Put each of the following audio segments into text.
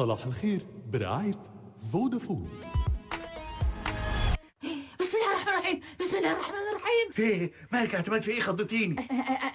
صلاح الخير برعاية فودافون. بسم الله الرحمن الرحيم بسم الله الرحمن الرحيم في إيه مالك اعتماد في إيه؟ خضتيني.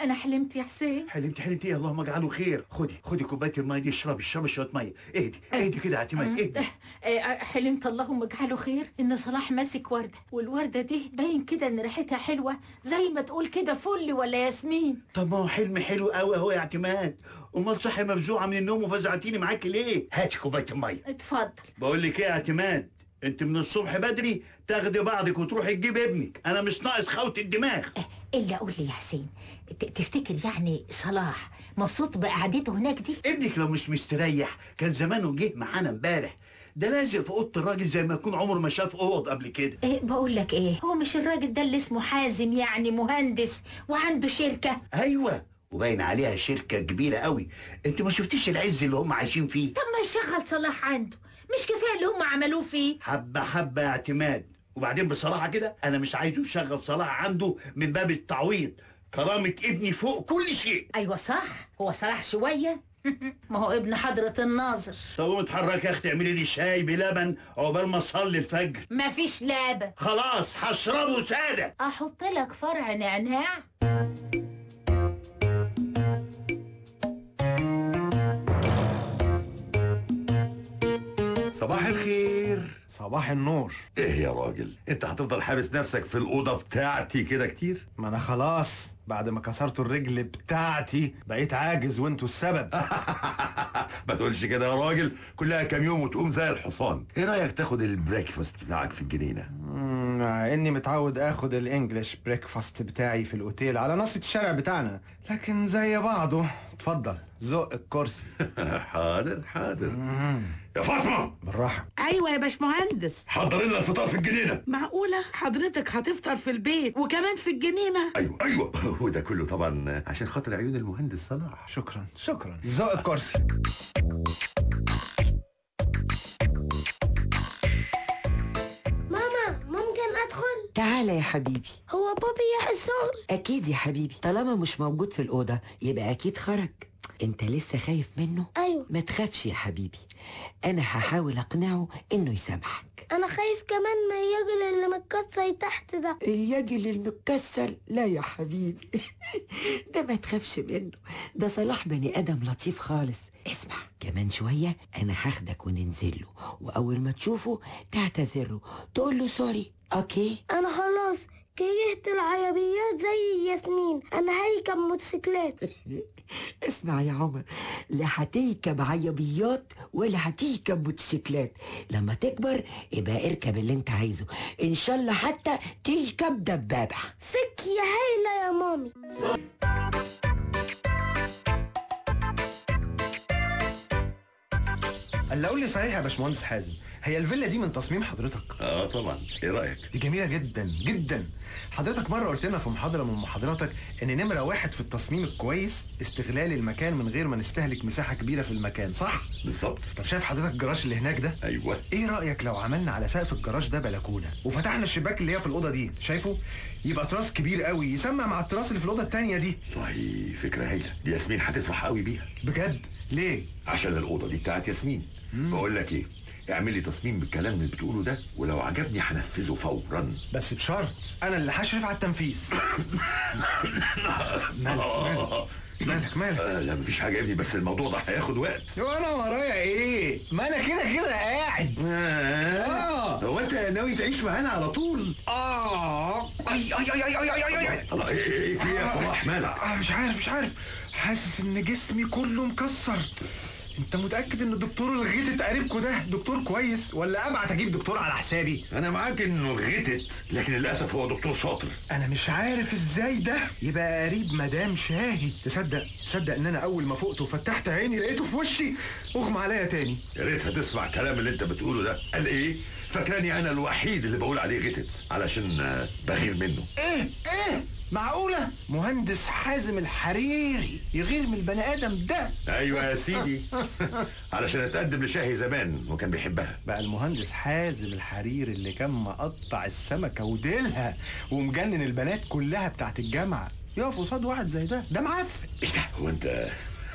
أنا حلمت يا حسين. حلمت حلمت إيه؟ اللهم اجعله خير. خدي خدي كوباية الميه دي اشربي اشربي شوية مية. اهدي اهدي كده يا اعتماد اهدي. أ- حلمت اللهم اجعله خير. إن صلاح ماسك وردة والوردة دي باين كده إن ريحتها حلوة. زي ما تقول كده فل ولا ياسمين. طب ما هو حلم حلو قوي أهو يا اعتماد. أمال صحي مفزوعه من النوم وفزعتيني معاكي ليه؟ هاتي كوباية المية. اتفضل. بقول لك إيه يا اعتماد؟ انت من الصبح بدري تاخدي بعضك وتروحي تجيب ابنك. أنا مش ناقص خوت الدماغ. إلا قول لي يا حسين تفتكر يعني صلاح مبسوط بقعدته هناك دي؟ ابنك لو مش مستريح كان زمانه جه معانا امبارح. ده لازق في اوضة الراجل زي ما يكون عمره ما شاف اوض قبل كده. إيه بقول لك إيه هو مش الراجل ده اللي اسمه حازم يعني مهندس وعنده شركة؟ أيوه وباين عليها شركة كبيرة قوي. انت ما شفتيش العز اللي هم عايشين فيه؟ طب ما يشغل صلاح عنده. مش كفاية اللي هم عملوه فيه. حبة حبة اعتماد. وبعدين بصراحة كده أنا مش عايزه يشغل صلاح عنده من باب التعويض. كرامة ابني فوق كل شيء. أيوه صح. هو صلاح شوية. ما هو ابن حضرة الناظر. طب قومي اتحركي يا أختي اعملي لي شاي بلبن عقبال ما أصلي الفجر. مفيش لابة خلاص هشربه سادة. أحط لك فرع نعناع. صباح الخير. صباح النور. إيه يا راجل؟ أنت هتفضل حابس نفسك في الأوضة بتاعتي كده كتير؟ ما أنا خلاص بعد ما كسرت الرجل بتاعتي بقيت عاجز وأنتوا السبب. ما تقولش كده يا راجل. كلها كام يوم وتقوم زي الحصان. إيه رأيك تاخد البريكفاست بتاعك في الجنينة؟ مع إني متعود اخد الإنجليش بريكفاست بتاعي في الأوتيل على نص الشارع بتاعنا. لكن زي بعضه اتفضل زق الكرسي. حاضر حاضر. يا فاطمة! بالراحة. أيوه يا باشمهندس. حضر لنا الفطار في الجنينة. معقولة؟ حضرتك هتفطر في البيت وكمان في الجنينة. أيوه أيوه. وده كله طبعا عشان خاطر عيون المهندس صلاح. شكرا شكرا. زق الكرسي. تعالى يا حبيبي. هو بابي راح الشغل أكيد يا حبيبي. طالما مش موجود في الأوضة يبقى أكيد خرج. أنت لسه خايف منه؟ أيوه. ما تخافش يا حبيبي. أنا هحاول أقنعه إنه يسامحك. أنا خايف كمان من الراجل اللي متكسر تحت ده. اليجل المكسر لا يا حبيبي. ده ما تخافش منه. ده صلاح بني آدم لطيف خالص. اسمع. كمان شوية أنا هاخدك وننزل له وأول ما تشوفه تعتذر له تقول له sorry. Okay؟ أنا خلاص كرهت العربيات زي ياسمين. أنا هركب موتوسيكلات. اسمع يا عمر لا هتركب عربيات ولا هتركب موتوسيكلات. لما تكبر يبقى اركب اللي انت عايزه. إن شاء الله حتى تركب دبابة. فكرة هايلة يا مامي. قول لي صحيح يا باشمهندس حازم هي الفيلا دي من تصميم حضرتك. آه طبعا. إيه رأيك؟ دي جميلة جدا جدا. حضرتك مرة قلت لنا في محاضرة من محاضراتك إن نمرة واحد في التصميم الكويس استغلال المكان من غير ما نستهلك مساحة كبيرة في المكان صح؟ بالظبط. طب شايف حضرتك الجراج اللي هناك ده؟ أيوه. إيه رأيك لو عملنا على سقف الجراج ده بلكونة وفتحنا الشباك اللي هي في الأوضة دي شايفه؟ يبقى تراس كبير قوي يسمع مع التراس اللي في الأوضة التانية دي. والله فكرة هايلة. دي ياسمين هتفرح قوي بيها. بجد؟ ليه؟ عشان الأوضة دي بتاعت ياسمين. بقول لك إيه اعمل لي تصميم بالكلام اللي بتقوله ده ولو عجبني هنفذه فورا. بس بشرط. أنا اللي هشرف على التنفيذ. مالك مالك. مالك مالك. آه لا مفيش حاجة يا ابني بس الموضوع ده هياخد وقت. وأنا ورايا إيه؟ ما أنا كده كده قاعد. آه. هو أنت ناوي تعيش معانا على طول؟ آه. أي أي أي أي أي أي أي. طب إيه إيه في إيه يا صلاح مالك؟ آه مش عارف مش عارف. حاسس إن جسمي كله مكسر. انت متأكد ان الدكتور الغيتت قريبكوا ده دكتور كويس ولا أبعت أجيب دكتور على حسابي؟ أنا معاك إنه غتت لكن للأسف هو دكتور شاطر. أنا مش عارف إزاي ده. يبقى قريب مدام شاهد. تصدق تصدق إن أنا أول ما فقت وفتحت عيني لقيته في وشي. أغمى عليا تاني. يا ريت هتسمع الكلام اللي أنت بتقوله ده. قال إيه؟ فاكراني أنا الوحيد اللي بقول عليه غتت علشان آه، بغير منه. إيه؟ إيه؟ معقولة؟ مهندس حازم الحريري يغير من البني آدم ده. أيوه يا سيدي. علشان أتقدم لشاهي زمان وكان بيحبها. بقى المهندس حازم الحريري اللي كان مقطع السمكة وديلها ومجنن البنات كلها بتاعت الجامعة. يقف قصاد واحد زي ده. ده معفن. إيه ده؟ هو أنت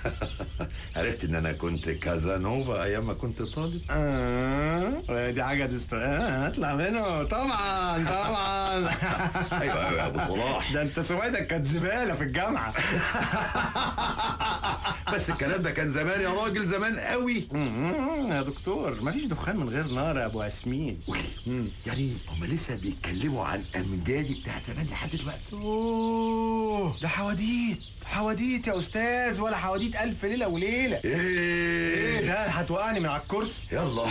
عرفت إن أنا كنت كازانوفا أيام ما كنت طالب. آه دي حاجة تست آه، اطلع منه. طبعا طبعا. أيوه أيوه يا أبو صلاح. ده أنت سويتك كانت زبالة في الجامعة. بس الكلام ده كان زمان يا راجل زمان قوي. يا دكتور مفيش دخان من غير نار يا أبو ياسمين. يعني هما لسه بيتكلموا عن امجادي بتاعت زمان لحد دلوقتي. أوه ده حواديت حواديت يا أستاذ ولا حواديت ألف ليلة وليلة. إيه؟ إيه ده؟ هتوقعني من على الكرسي. يلا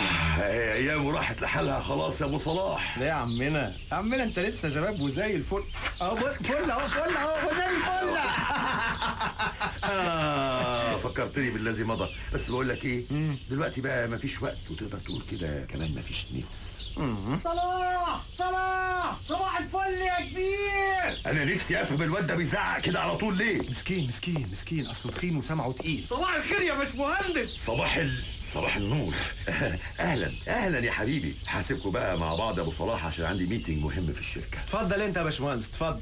أيام راحت لحالها خلاص يا أبو صلاح. ليه يا عمنا؟ يا عمنا أنت لسه شباب وزي الفل. اهو بص فل أهو فل أهو وزي الفل. آه. فكرتني بالذي مضى. بس بقول لك إيه دلوقتي بقى مفيش وقت وتقدر تقول كده كمان مفيش نفس. صلاح! صلاح! صباح الفل يا كبير! أنا نفسي أفهم الواد ده بيزعق كده على طول ليه؟ مسكين مسكين مسكين. أصله تخين وسمعه تقيل. صباح الخير يا باشمهندس! صباح ال... صباح النور. أهلا أهلا يا حبيبي. حاسبكم بقى مع بعض يا أبو صلاح عشان عندي ميتنج مهم في الشركة. اتفضل أنت يا باشمهندس اتفضل.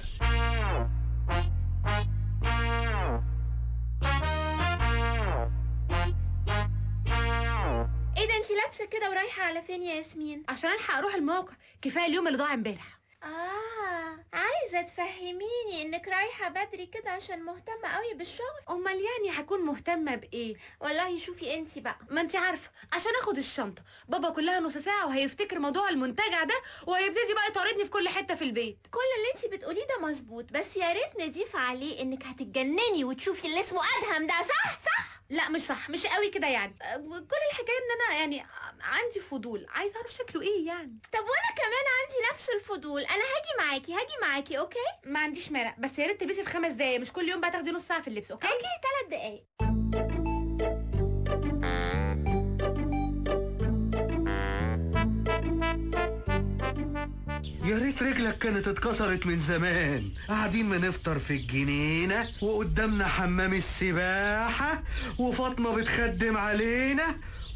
لابسة كده ورايحة على فين يا ياسمين؟ عشان ألحق أروح الموقع. كفاية اليوم اللي ضاع امبارح. آه عايزة تفهميني إنك رايحة بدري كده عشان مهتمة قوي بالشغل. أمال يعني هكون مهتمة بإيه؟ والله شوفي انتي بقى. ما انت عارفة عشان آخد الشنطة. بابا كلها نص ساعة وهيفتكر موضوع المنتجع ده وهيبتدي بقى يطاردني في كل حتة في البيت. كل اللي انتي بتقوليه ده مظبوط بس يا ريت نضيف عليه إنك هتتجنني وتشوفي اللي اسمه أدهم ده صح؟ صح؟ لا مش صح مش قوي كده يعني. أه، كل الحكاية إن أنا يعني عندي فضول. عايزه أعرف شكله إيه يعني. طب وأنا كمان عندي نفس الفضول. أنا هاجي معاكي هاجي معاكي okay؟ ما عنديش مانع بس يا ريت تلبسي في خمس دقايق مش كل يوم بقى تاخدي نص ساعة في اللبس okay؟ Okay ثلاث دقايق. يا ريت رجلك كانت اتكسرت من زمان. قاعدين بنفطر في الجنينة وقدامنا حمام السباحة وفاطمة بتخدم علينا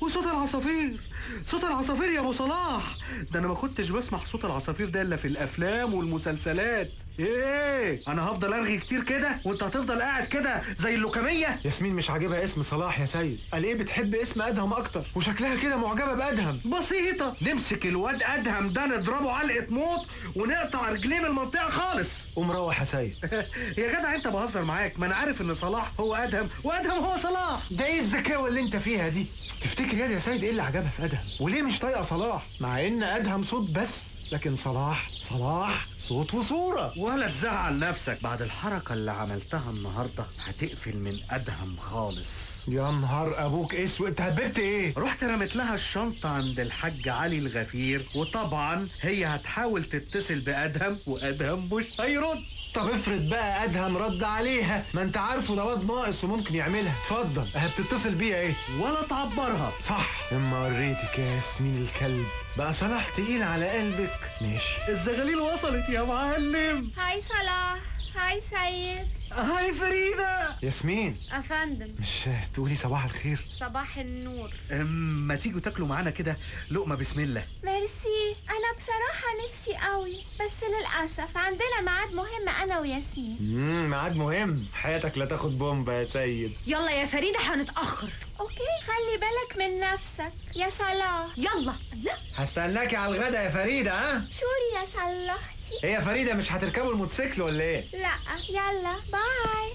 وصوت العصافير. صوت العصافير يا أبو صلاح. ده أنا ما كنتش بسمع صوت العصافير ده إلا في الأفلام والمسلسلات. إيه أنا هفضل ارغي كتير كده وانت هتفضل قاعد كده زي اللوكمية؟ ياسمين مش عاجبها اسم صلاح يا سيد. قال إيه بتحب اسم ادهم أكتر؟ وشكلها كده معجبة بادهم. بسيطة. نمسك الواد أدهم ده نضربه علقة موت ونقطع رجليه من المنطقة خالص. قوم روح يا سيد. يا جدع أنت بهزر معاك. ما أنا عارف إن صلاح هو أدهم وأدهم هو صلاح. ده إيه الذكاوة اللي انت فيها دي؟ تفتكر يا سيد إيه اللي عجبها في ادهم؟ وليه مش طايقة صلاح؟ مع ان ادهم صوت بس. لكن صلاح صلاح صوت وصورة. ولا تزعل نفسك. بعد الحركة اللي عملتها النهاردة هتقفل من أدهم خالص. يا نهار أبوك أسود. أنت هببت إيه؟ رحت رميت لها الشنطة عند الحاج علي الغفير وطبعا هي هتحاول تتصل بأدهم وأدهم مش هيرد. طب افرض بقى أدهم رد عليها. ما أنت عارفه ده واد ناقص وممكن يعملها. اتفضل. بتتصل بيها إيه؟ ولا تعبرها. صح. إما وريتك يا ياسمين الكلب. بقى صلاح تقيل على قلبك. ماشي. الزغاليل وصلت يا معلم. هاي صلاح. هاي سيد. هاي فريدة. ياسمين. أفندم. مش تقولي صباح الخير. صباح النور. أم، ما تيجوا تاكلوا معانا كده؟ لقمة بسم الله. ميرسي. أنا بصراحة نفسي قوي بس للأسف عندنا ميعاد مهم أنا وياسمين. امم ميعاد مهم. حياتك لا تاخد بومبا يا سيد. يلا يا فريدة هنتأخر. أوكي خلي بالك من نفسك. يا صلاح. يلا. لا هستناكي على الغدا يا فريدة ها؟ شوري يا صلاحتي إيه يا فريدة مش هتركبوا الموتوسيكل ولا إيه؟ لا يلا باي.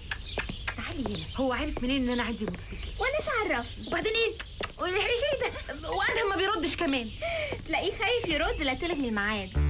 تعالي هنا. هو عارف منين إن أنا عندي موتوسيكل؟ وأنا عرفني وبعدين إيه؟ إيه ده وادهم ما بيردش كمان. تلاقيه خايف يرد لا تلغي الميعاد.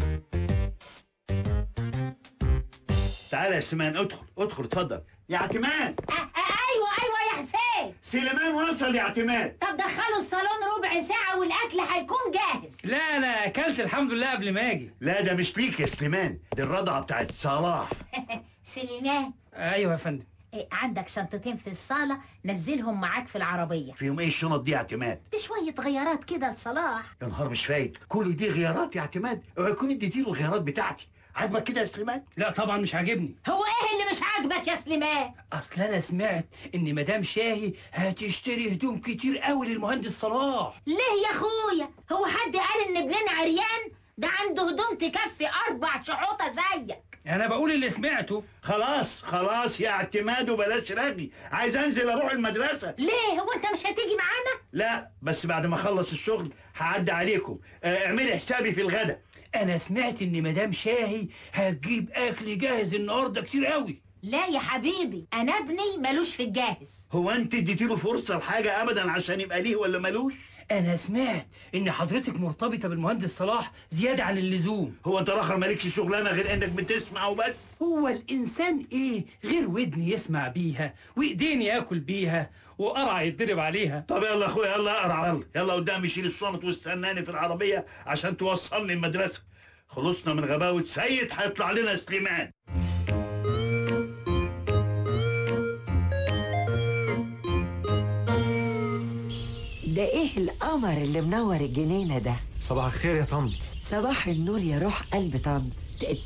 تعالى يا سليمان ادخل ادخل اتفضل. يا اعتماد أيوه أيوه يا حسين سليمان وصل يا اعتماد طب دخلوا الصالون ربع ساعة والأكل هيكون جاهز. لا أنا أكلت الحمد لله قبل ما أجي. لا ده مش ليك يا سليمان دي الرضعة بتاعت صلاح. سليمان. أيوه يا فندم. إيه عندك شنطتين في الصالة نزلهم معاك في العربية. فيهم إيه الشنط دي يا اعتماد؟ دي شوية غيارات كده لصلاح. يا نهار مش فايت كل دي غيارات يا اعتماد. اوعى يكون اديتيله الغيارات بتاعتي. عاجبك كده يا سليمان؟ لا طبعا مش عاجبني. هو إيه اللي مش عاجبك يا سليمان؟ أصل أنا سمعت إن مدام شاهي هتشتري هدوم كتير قوي للمهندس صلاح. ليه يا أخويا؟ هو حد قال إن ابننا عريان؟ ده عنده هدوم تكفي أربع شحوطة زيك. أنا بقول اللي سمعته. خلاص خلاص يا اعتماد وبلاش رغي. عايز أنزل أروح المدرسة. ليه؟ هو أنت مش هتيجي معانا؟ لا بس بعد ما أخلص الشغل هعدي عليكم. آه، اعملي حسابي في الغدا. أنا سمعت إن مدام شاهي هتجيب أكل جاهز النهارده كتير قوي. لا يا حبيبي أنا ابني ملوش في الجاهز. هو أنت اديتيله فرصة لحاجة ابدا عشان يبقى ليه ولا ملوش؟ أنا سمعت إن حضرتك مرتبطة بالمهندس صلاح زيادة عن اللزوم. هو أنت الآخر مالكش شغلانة غير إنك بتسمع وبس. هو الإنسان إيه غير ودن يسمع بيها وإيدين يأكل بيها وقرع يتضرب عليها. طب يلا يا أخويا يلا اقرا يلا. يلا قدامي شيل الشنط واستناني في العربية عشان توصلني المدرسة. خلصنا من غباوة سيد هيطلع لنا سليمان. ده إيه القمر اللي منور الجنينة ده؟ صباح الخير يا طنط. صباح النور يا روح قلب طنط.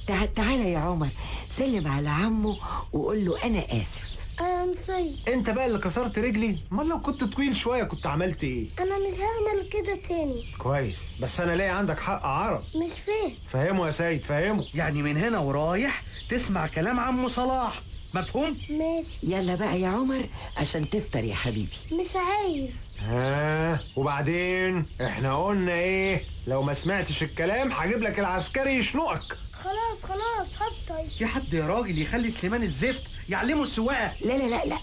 تع- تعالى يا عمر سلم على عمه وقول له أنا آسف. أنا نسيت أنت بقى اللي كسرت رجلي؟ أمال لو كنت طويل شوية كنت عملت إيه؟ أنا مش هعمل كده تاني. كويس بس أنا لاقي عندك حق عرب. مش فاهم. فهمه يا سيد فهمه. يعني من هنا ورايح تسمع كلام عمو صلاح. مفهوم؟ ماشي. يلا بقى يا عمر عشان تفطر يا حبيبي. مش عايز. ها وبعدين إحنا قلنا إيه؟ لو ما سمعتش الكلام هجيب لك العسكري يشنقك. خلاص خلاص هفطر في حد يا راجل يخلي سليمان الزفت يعلمه السواقة؟ لا لا لا لا.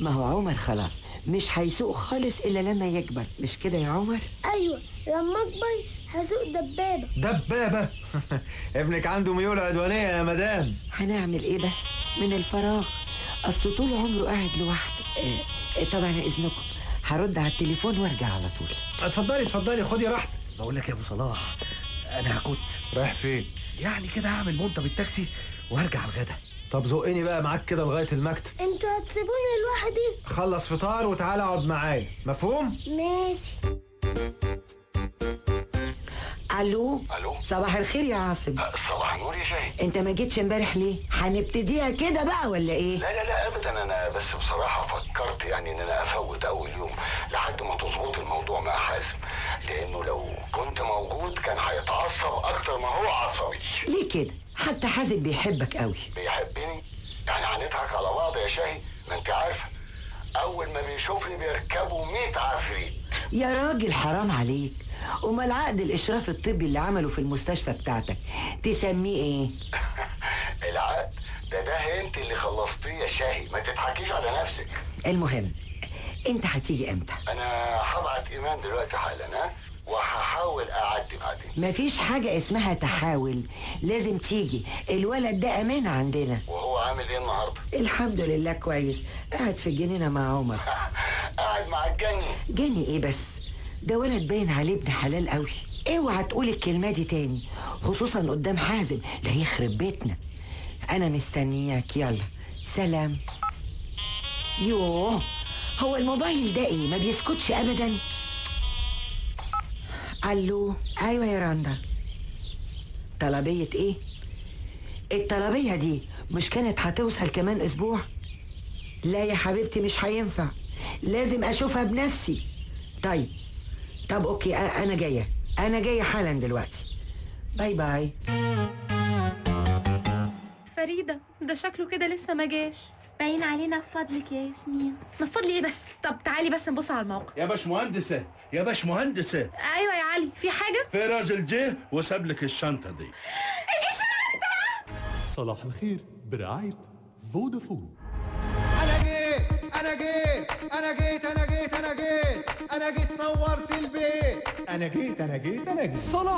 ما هو عمر خلاص مش هيسوق خالص إلا لما يكبر. مش كده يا عمر؟ أيوه لما أكبر هسوق دبابة. دبابة؟ ابنك عنده ميول عدوانية يا مدام. هنعمل إيه بس؟ من الفراغ. أصل طول عمره قاعد لوحده. آه، آه، طبعا إذنكم. هرد على التليفون وارجع على طول. اتفضلي اتفضلي خدي راحتك. بقول لك يا ابو صلاح أنا هكت رايح فين؟ يعني كده هعمل منطه بالتاكسي وهرجع الغدا. طب زقني بقى معاك كده لغاية المكتب. أنتوا هتسيبوني لوحدي؟ خلص فطار وتعالى اقعد معايا. مفهوم؟ ماشي. ألو؟ ألو. صباح الخير يا عاصم. صباح النور يا شاهي انت ما جيتش امبارح ليه؟ هنبتديها كده بقى ولا إيه؟ لا لا لا ابدا. أنا بس بصراحة فكرت يعني إن أنا أفوت أول يوم. لحد ما تظبط الموضوع مع حازم لأنه لو كنت موجود كان هيتعصب أكتر ما هو عصبي. ليه كده؟ حتى حازم بيحبك قوي. بيحبني؟ يعني هنضحك على بعض يا شاهي؟ ما انت عارفه أول ما بيشوفني بيركبوا 100 عفريت. يا راجل حرام عليك. أمال عقد الإشراف الطبي اللي عمله في المستشفى بتاعتك تسميه إيه؟ العقد؟ ده ده انت اللي خلصتيه يا شاهي. ما تضحكيش على نفسك. المهم انت هتيجي إمتى؟ أنا هبعت ايمان دلوقتي حالا ها؟ وهحاول أعدي بعدين. مفيش حاجة اسمها تحاول. لازم تيجي. الولد ده أمانة عندنا. وهو عامل إيه النهارده؟ الحمد لله كويس. قاعد في الجنينة مع عمر. قاعد مع الجني. جني إيه بس؟ ده ولد باين عليه ابن حلال قوي اوعى تقول الكلمة دي تاني. خصوصا قدام حازم. لا يخرب بيتنا. أنا مستنياك. يلا. سلام. يوه. هو الموبايل ده إيه ما بيسكتش ابدا. ألو أيوه يا رندا. طلبية إيه؟ الطلبية دي مش كانت هتوصل كمان أسبوع؟ لا يا حبيبتي مش هينفع. لازم أشوفها بنفسي. طيب طب okay أنا جاية. أنا جاية حالا دلوقتي. bye bye. فريدة ده شكله كده لسه ما جاش. باين علينا فضلك يا ياسمين. من فضلي إيه بس؟ طب تعالي بس نبص على الموقع. يا باشمهندسة يا باشمهندسة. أيوه يا علي في حاجة؟ في راجل جه وساب لك الشنطة دي. صلاح الخير برعاية فودافون. أنا جيت أنا جيت أنا جيت أنا جيت أنا جيت أنا جيت نورت البيت. أنا جيت أنا جيت أنا جيت. صلاح